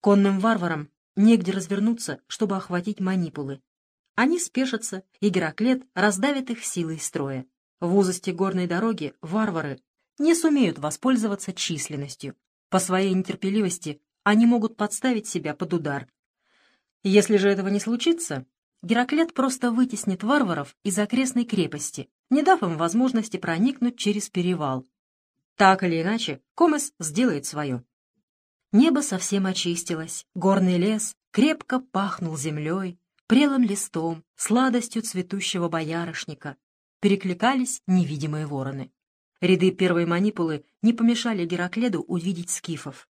Конным варварам негде развернуться, чтобы охватить манипулы. Они спешатся, и Гераклет раздавит их силой строя. В узости горной дороги варвары не сумеют воспользоваться численностью. По своей нетерпеливости они могут подставить себя под удар. Если же этого не случится, Гераклет просто вытеснит варваров из окрестной крепости, не дав им возможности проникнуть через перевал. Так или иначе, Комес сделает свое. Небо совсем очистилось, горный лес крепко пахнул землей, прелым листом, сладостью цветущего боярышника. Перекликались невидимые вороны. Ряды первой манипулы не помешали Геракледу увидеть скифов.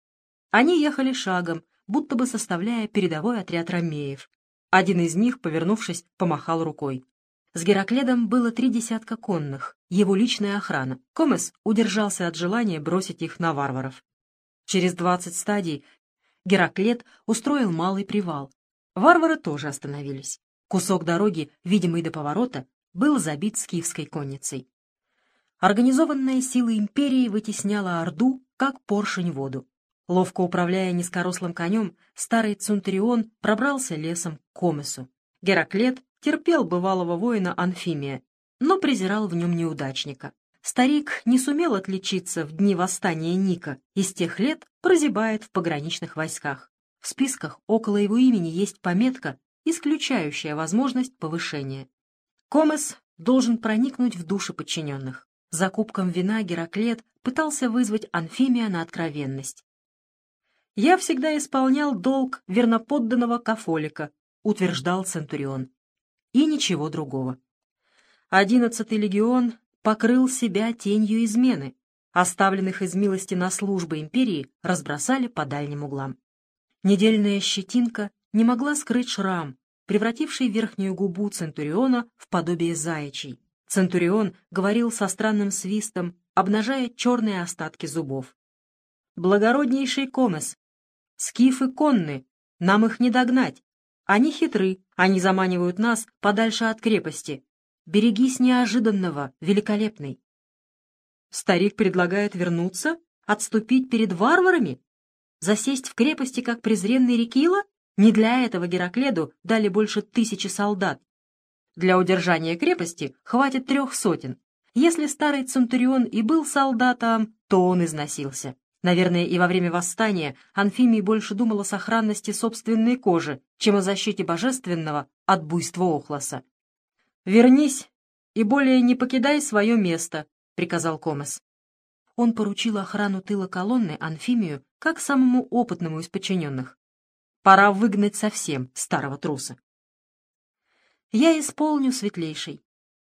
Они ехали шагом, будто бы составляя передовой отряд ромеев. Один из них, повернувшись, помахал рукой. С Геракледом было три десятка конных, его личная охрана. Комес удержался от желания бросить их на варваров. Через двадцать стадий Гераклет устроил малый привал. Варвары тоже остановились. Кусок дороги, видимый до поворота, был забит скифской конницей. Организованная сила империи вытесняла Орду, как поршень воду. Ловко управляя низкорослым конем, старый Цунтрион пробрался лесом к Комесу. Гераклет терпел бывалого воина Анфимия, но презирал в нем неудачника. Старик не сумел отличиться в дни восстания Ника и с тех лет прозябает в пограничных войсках. В списках около его имени есть пометка, исключающая возможность повышения. Комес должен проникнуть в души подчиненных. Закупком вина Гераклет пытался вызвать Анфимия на откровенность. «Я всегда исполнял долг верноподданного кафолика», — утверждал Центурион. И ничего другого. Одиннадцатый легион покрыл себя тенью измены. Оставленных из милости на службы империи разбросали по дальним углам. Недельная щетинка не могла скрыть шрам, превративший верхнюю губу Центуриона в подобие заячьей. Центурион говорил со странным свистом, обнажая черные остатки зубов. «Благороднейший Комес! Скифы конны! Нам их не догнать! Они хитры, они заманивают нас подальше от крепости. Берегись неожиданного, великолепный!» Старик предлагает вернуться, отступить перед варварами? Засесть в крепости, как презренный Рекила? Не для этого Геракледу дали больше тысячи солдат. Для удержания крепости хватит трех сотен. Если старый Центурион и был солдатом, то он износился. Наверное, и во время восстания Анфимий больше думал о сохранности собственной кожи, чем о защите божественного от буйства Охлоса. «Вернись и более не покидай свое место», — приказал Комес. Он поручил охрану тыла колонны Анфимию как самому опытному из подчиненных. Пора выгнать совсем старого труса. Я исполню, светлейший.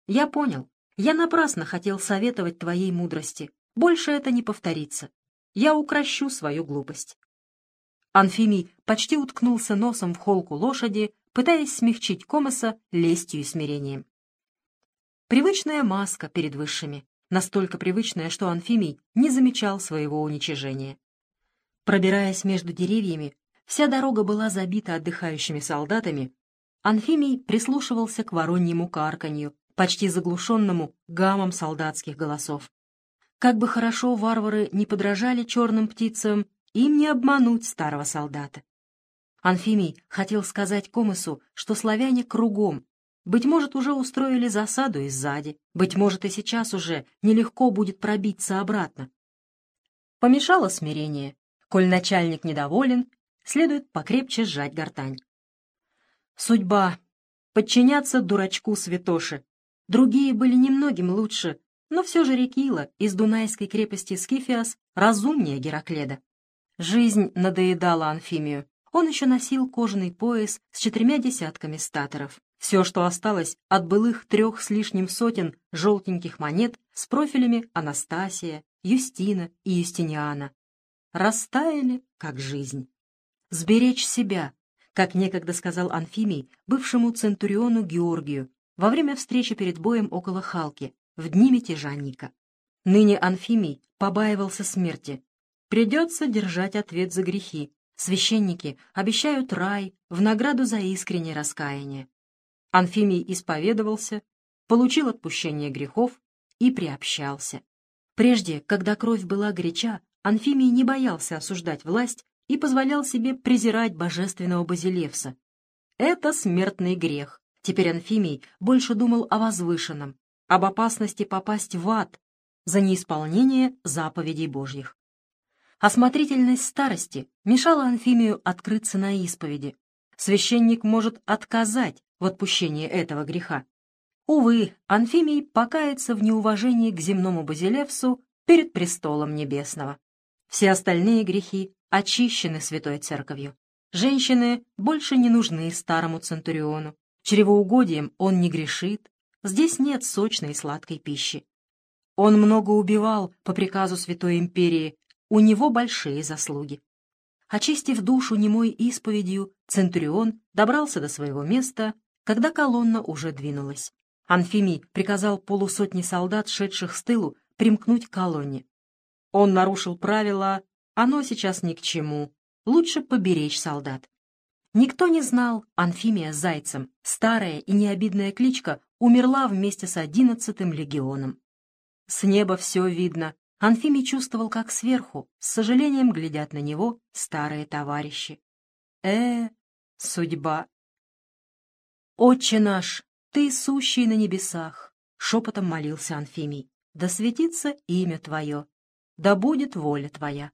Я понял. Я напрасно хотел советовать твоей мудрости. Больше это не повторится. Я укращу свою глупость. Анфимий почти уткнулся носом в холку лошади, пытаясь смягчить Комоса лестью и смирением. Привычная маска перед высшими, настолько привычная, что Анфимий не замечал своего уничижения. Пробираясь между деревьями, Вся дорога была забита отдыхающими солдатами. Анфимий прислушивался к вороньему карканью, почти заглушенному гамом солдатских голосов. Как бы хорошо варвары не подражали черным птицам, им не обмануть старого солдата. Анфимий хотел сказать Комысу, что славяне кругом, быть может, уже устроили засаду и сзади, быть может, и сейчас уже нелегко будет пробиться обратно. Помешало смирение. Коль начальник недоволен, следует покрепче сжать гортань. Судьба. Подчиняться дурачку святоши. Другие были немногим лучше, но все же Рекила из дунайской крепости Скифиас разумнее Геракледа. Жизнь надоедала Анфимию. Он еще носил кожаный пояс с четырьмя десятками статоров. Все, что осталось от былых трех с лишним сотен желтеньких монет с профилями Анастасия, Юстина и Юстиниана. Растаяли, как жизнь сберечь себя, как некогда сказал Анфимий бывшему центуриону Георгию во время встречи перед боем около Халки в дни мятежанника. Ныне Анфимий побаивался смерти. Придется держать ответ за грехи. Священники обещают рай в награду за искреннее раскаяние. Анфимий исповедовался, получил отпущение грехов и приобщался. Прежде, когда кровь была горяча, Анфимий не боялся осуждать власть и позволял себе презирать божественного Базилевса. Это смертный грех. Теперь Анфимий больше думал о возвышенном, об опасности попасть в ад за неисполнение заповедей Божьих. Осмотрительность старости мешала Анфимию открыться на исповеди. Священник может отказать в отпущении этого греха. Увы, Анфимий покается в неуважении к земному Базилевсу перед престолом небесного. Все остальные грехи очищены Святой Церковью. Женщины больше не нужны старому Центуриону. Чревоугодием он не грешит. Здесь нет сочной и сладкой пищи. Он много убивал по приказу Святой Империи, у него большие заслуги. Очистив душу немой исповедью, Центурион добрался до своего места, когда колонна уже двинулась. Анфимий приказал полусотни солдат, шедших с тылу, примкнуть к колонне. Он нарушил правила, оно сейчас ни к чему, лучше поберечь солдат. Никто не знал, Анфимия Зайцем, старая и необидная кличка, умерла вместе с одиннадцатым легионом. С неба все видно. Анфимий чувствовал, как сверху, с сожалением глядят на него старые товарищи. Э, судьба. «Отче наш, ты сущий на небесах!» — шепотом молился Анфимий. «Да светится имя Твое, да будет воля Твоя!»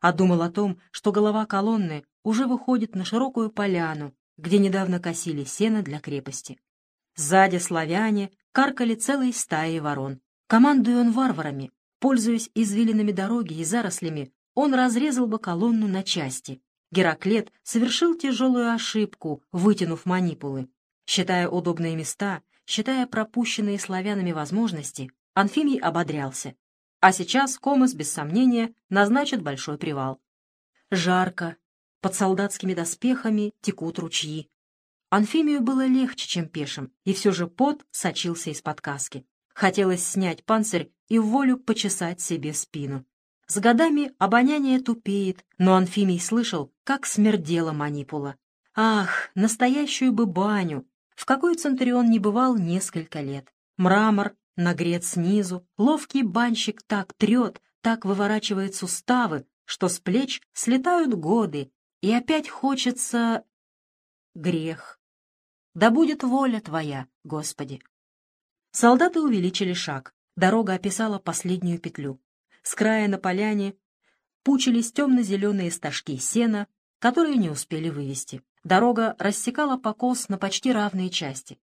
А думал о том, что голова колонны уже выходит на широкую поляну, где недавно косили сено для крепости. Сзади славяне каркали целой стаей ворон. Командуя он варварами, пользуясь извилинами дороги и зарослями, он разрезал бы колонну на части. Гераклет совершил тяжелую ошибку, вытянув манипулы. Считая удобные места, считая пропущенные славянами возможности, Анфимий ободрялся. А сейчас Комос, без сомнения, назначит большой привал. Жарко. Под солдатскими доспехами текут ручьи. Анфимию было легче, чем пешим, и все же пот сочился из-под каски. Хотелось снять панцирь и волю почесать себе спину. С годами обоняние тупеет, но Анфимий слышал, как смердела манипула. Ах, настоящую бы баню, в какой Центурион не бывал несколько лет. Мрамор нагрет снизу, ловкий банщик так трет, так выворачивает суставы, что с плеч слетают годы, и опять хочется... грех. Да будет воля Твоя, Господи. Солдаты увеличили шаг. Дорога описала последнюю петлю. С края на поляне пучились темно-зеленые стажки сена, которые не успели вывести. Дорога рассекала покос на почти равные части.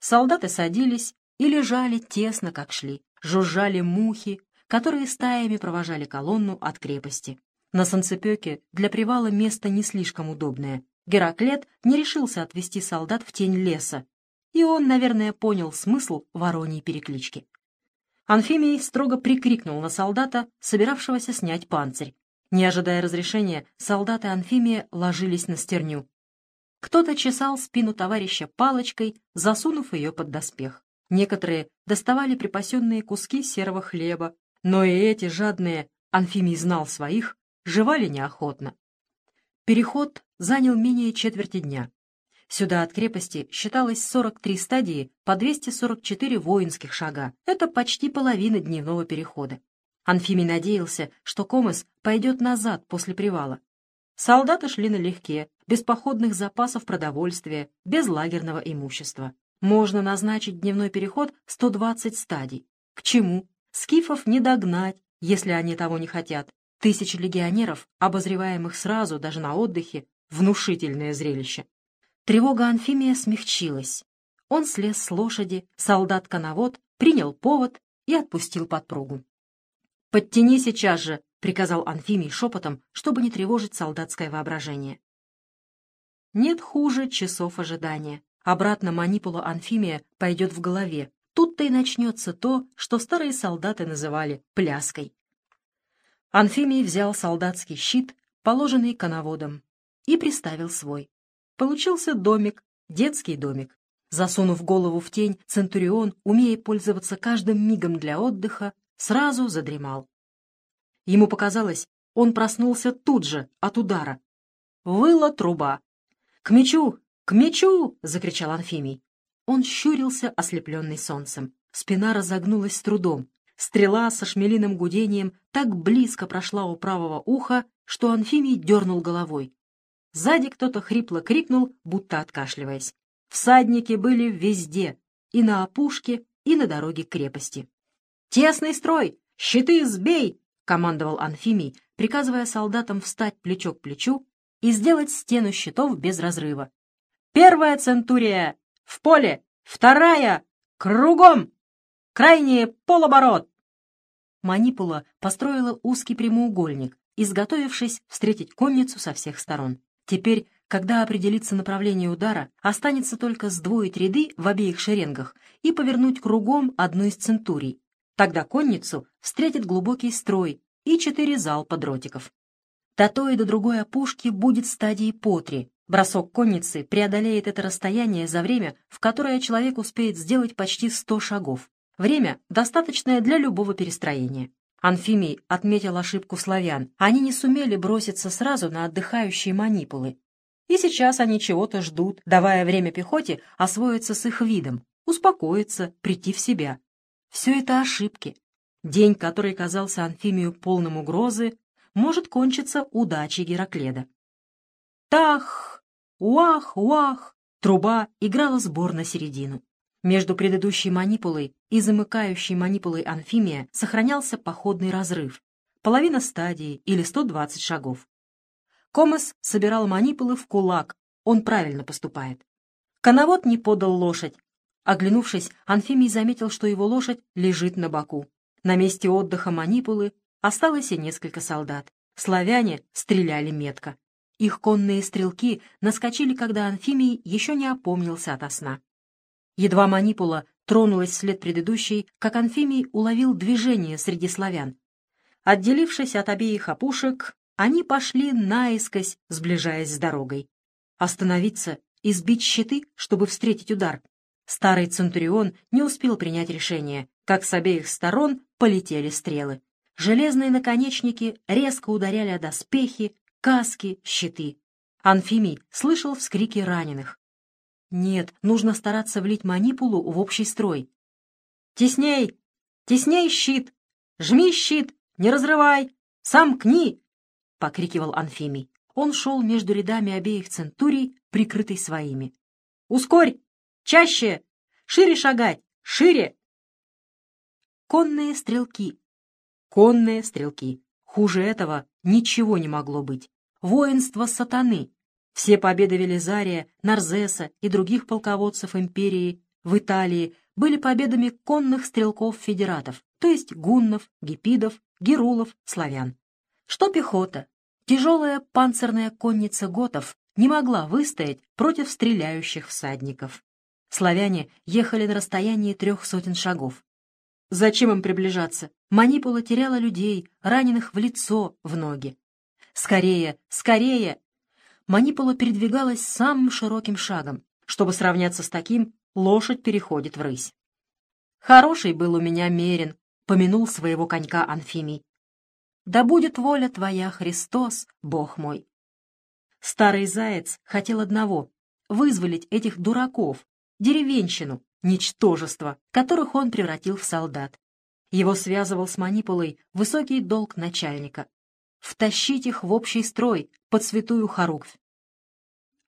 Солдаты садились и лежали тесно, как шли. Жужжали мухи, которые стаями провожали колонну от крепости. На санцепёке для привала место не слишком удобное. Гераклет не решился отвести солдат в тень леса, и он, наверное, понял смысл вороньей переклички. Анфимий строго прикрикнул на солдата, собиравшегося снять панцирь. Не ожидая разрешения, солдаты Анфимия ложились на стерню. Кто-то чесал спину товарища палочкой, засунув ее под доспех. Некоторые доставали припасенные куски серого хлеба, но и эти жадные, Анфимий знал своих, жевали неохотно. Переход занял менее четверти дня. Сюда от крепости считалось 43 стадии по 244 воинских шага. Это почти половина дневного перехода. Анфимий надеялся, что Комос пойдет назад после привала. Солдаты шли налегке, без походных запасов продовольствия, без лагерного имущества. Можно назначить дневной переход 120 стадий. К чему? Скифов не догнать, если они того не хотят. Тысячи легионеров, обозреваемых сразу даже на отдыхе, внушительное зрелище. Тревога Анфимия смягчилась. Он слез с лошади, солдат-коновод, принял повод и отпустил подпругу. «Подтяни сейчас же!» — приказал Анфимий шепотом, чтобы не тревожить солдатское воображение. Нет хуже часов ожидания. Обратно манипула Анфимия пойдет в голове. Тут-то и начнется то, что старые солдаты называли пляской. Анфимий взял солдатский щит, положенный коноводом, и приставил свой. Получился домик, детский домик. Засунув голову в тень, Центурион, умея пользоваться каждым мигом для отдыха, сразу задремал. Ему показалось, он проснулся тут же, от удара. Выла труба. «К мечу! К мечу!» — закричал Анфимий. Он щурился, ослепленный солнцем. Спина разогнулась с трудом. Стрела со шмелиным гудением так близко прошла у правого уха, что Анфимий дернул головой. Сзади кто-то хрипло крикнул, будто откашливаясь. Всадники были везде, и на опушке, и на дороге крепости. «Тесный строй! Щиты сбей!» — командовал Анфимий, приказывая солдатам встать плечо к плечу и сделать стену щитов без разрыва. «Первая центурия! В поле! Вторая! Кругом! Крайние полоборот!» Манипула построила узкий прямоугольник, изготовившись встретить конницу со всех сторон. Теперь, когда определится направление удара, останется только сдвоить ряды в обеих шеренгах и повернуть кругом одну из центурий. Тогда конницу встретит глубокий строй и четыре залпа дротиков. До той и до другой опушки будет стадии по три. Бросок конницы преодолеет это расстояние за время, в которое человек успеет сделать почти сто шагов. Время, достаточное для любого перестроения. Анфимий отметил ошибку славян. Они не сумели броситься сразу на отдыхающие манипулы. И сейчас они чего-то ждут, давая время пехоте освоиться с их видом, успокоиться, прийти в себя. Все это ошибки. День, который казался Анфимию полным угрозы, может кончиться удачей Геракледа. Тах! Уах! Уах! Труба играла сбор на середину. Между предыдущей манипулой и замыкающей манипулой Анфимия сохранялся походный разрыв, половина стадии или 120 шагов. Комас собирал манипулы в кулак, он правильно поступает. Коновод не подал лошадь. Оглянувшись, Анфимий заметил, что его лошадь лежит на боку. На месте отдыха манипулы осталось и несколько солдат. Славяне стреляли метко. Их конные стрелки наскочили, когда Анфимий еще не опомнился ото сна. Едва манипула тронулась вслед предыдущей, как Анфимий уловил движение среди славян. Отделившись от обеих опушек, они пошли наискось, сближаясь с дорогой. Остановиться и сбить щиты, чтобы встретить удар. Старый Центурион не успел принять решение, как с обеих сторон полетели стрелы. Железные наконечники резко ударяли о доспехи, каски, щиты. Анфимий слышал вскрики раненых. Нет, нужно стараться влить манипулу в общий строй. «Тесней! Тесней щит! Жми щит! Не разрывай! Сомкни!» — покрикивал Анфимий. Он шел между рядами обеих центурий, прикрытый своими. «Ускорь! Чаще! Шире шагать! Шире!» Конные стрелки. Конные стрелки. Хуже этого ничего не могло быть. Воинство сатаны, все победы Велизария, Нарзеса и других полководцев империи в Италии были победами конных стрелков-федератов, то есть гуннов, гипидов, герулов, славян. Что пехота? Тяжелая панцирная конница готов не могла выстоять против стреляющих всадников. Славяне ехали на расстоянии трех сотен шагов. Зачем им приближаться? Манипула теряла людей, раненых в лицо, в ноги. «Скорее! Скорее!» Манипула передвигалась самым широким шагом. Чтобы сравняться с таким, лошадь переходит в рысь. «Хороший был у меня мерин», — помянул своего конька Анфимий. «Да будет воля твоя, Христос, Бог мой!» Старый заяц хотел одного — вызволить этих дураков, деревенщину, ничтожество, которых он превратил в солдат. Его связывал с манипулой высокий долг начальника — втащить их в общий строй под святую хоруквь.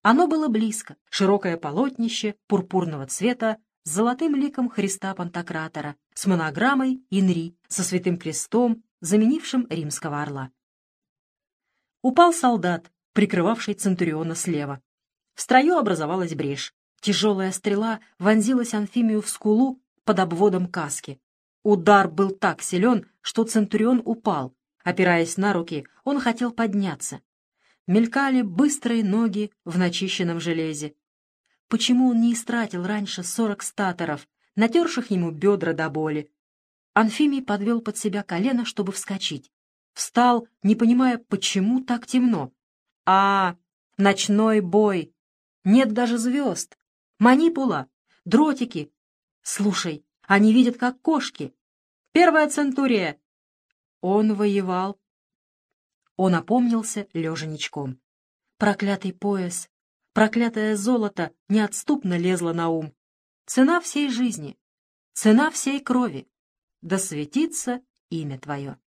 Оно было близко, широкое полотнище пурпурного цвета с золотым ликом Христа Пантократора, с монограммой Инри, со святым крестом, заменившим римского орла. Упал солдат, прикрывавший Центуриона слева. В строю образовалась брешь. Тяжелая стрела вонзилась Анфимию в скулу под обводом каски. Удар был так силен, что Центурион упал. Опираясь на руки, он хотел подняться мелькали быстрые ноги в начищенном железе. Почему он не истратил раньше сорок статоров, натерших ему бедра до боли? Анфимий подвел под себя колено, чтобы вскочить. Встал, не понимая, почему так темно. А, ночной бой! Нет даже звезд! Манипула! Дротики! Слушай, они видят, как кошки! Первая центурия! Он воевал он опомнился, лежа ничком. Проклятый пояс, проклятое золото неотступно лезло на ум. Цена всей жизни, цена всей крови. Да светится имя Твое.